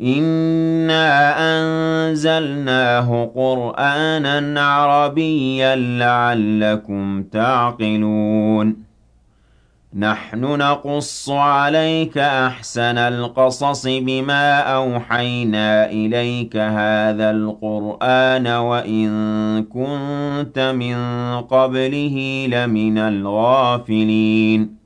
إِنَّا أَنزَلْنَاهُ قُرْآنًا عَرَبِيًّا لَّعَلَّكُمْ تَعْقِلُونَ نَحْنُ نَقُصُّ عَلَيْكَ أَحْسَنَ الْقَصَصِ بِمَا أَوْحَيْنَا إِلَيْكَ هَٰذَا الْقُرْآنَ وَإِن كُنتَ مِن قَبْلِهِ لَمِنَ الْغَافِلِينَ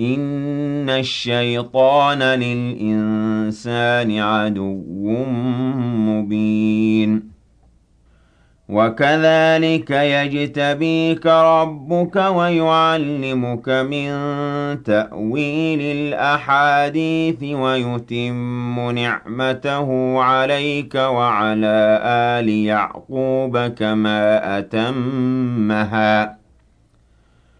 إِنَّ الشَّيْطَانَ لِلْإِنسَانِ عَدُوٌّ مُّبِينٌ. وَكَذَٰلِكَ يَجْتَبِيكَ رَبُّكَ وَيُعَلِّمُكَ مِن تَأْوِيلِ الْأَحَادِيثِ وَيُتِمُّ نِعْمَتَهُ عَلَيْكَ وَعَلَىٰ آلِ يَعْقُوبَ كَمَا أَتَمَّهَا.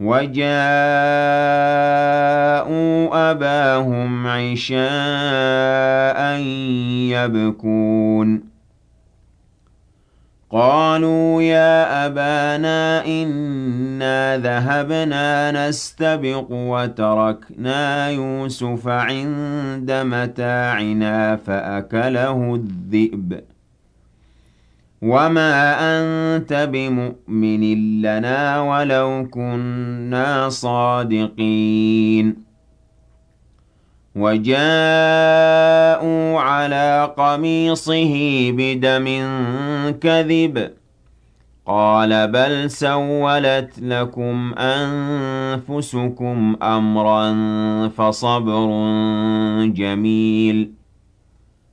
وَجَاءُوا أَبَاهُمْ عِشَاءً يَبْكُونَ. قَالُوا يَا أَبَانَا إِنَّا ذَهَبْنَا نَسْتَبِقُ وَتَرَكْنَا يُوسُفَ عِندَ مَتَاعِنَا فَأَكَلَهُ الذِّئْبُ. وَمَا أَنتَ بِمُؤْمِنٍ لَّنَا وَلَوْ كُنَّا صَادِقِينَ وَجَاءُوا عَلَىٰ قَمِيصِهِ بِدَمٍ كَذِبٍ قَالَ بَلْ سَوَّلَتْ لَكُمْ أَنفُسُكُمْ أَمْرًا فَصَبْرٌ جَمِيلٌ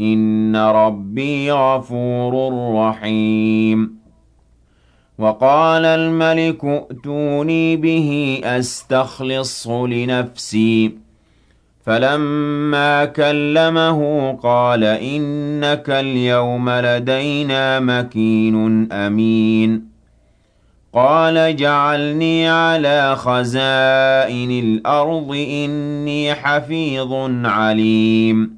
إن ربي غفور رحيم وقال الملك ائتوني به أستخلصه لنفسي فلما كلمه قال إنك اليوم لدينا مكين أمين قال جعلني على خزائن الأرض إني حفيظ عليم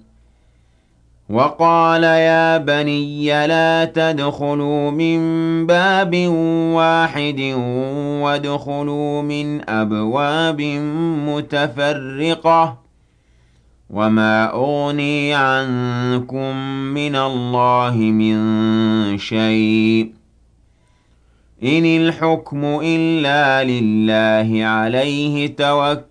وقال يا بني لا تدخلوا من باب واحد وادخلوا من أبواب متفرقة وما أغني عنكم من الله من شيء إن الحكم إلا لله عليه توكلت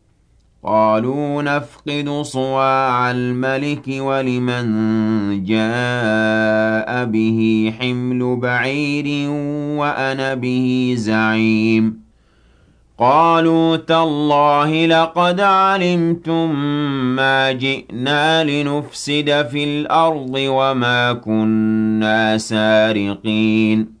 قالوا نفقد صواع الملك ولمن جاء به حمل بعير وأنا به زعيم. قالوا تالله لقد علمتم ما جئنا لنفسد في الأرض وما كنا سارقين.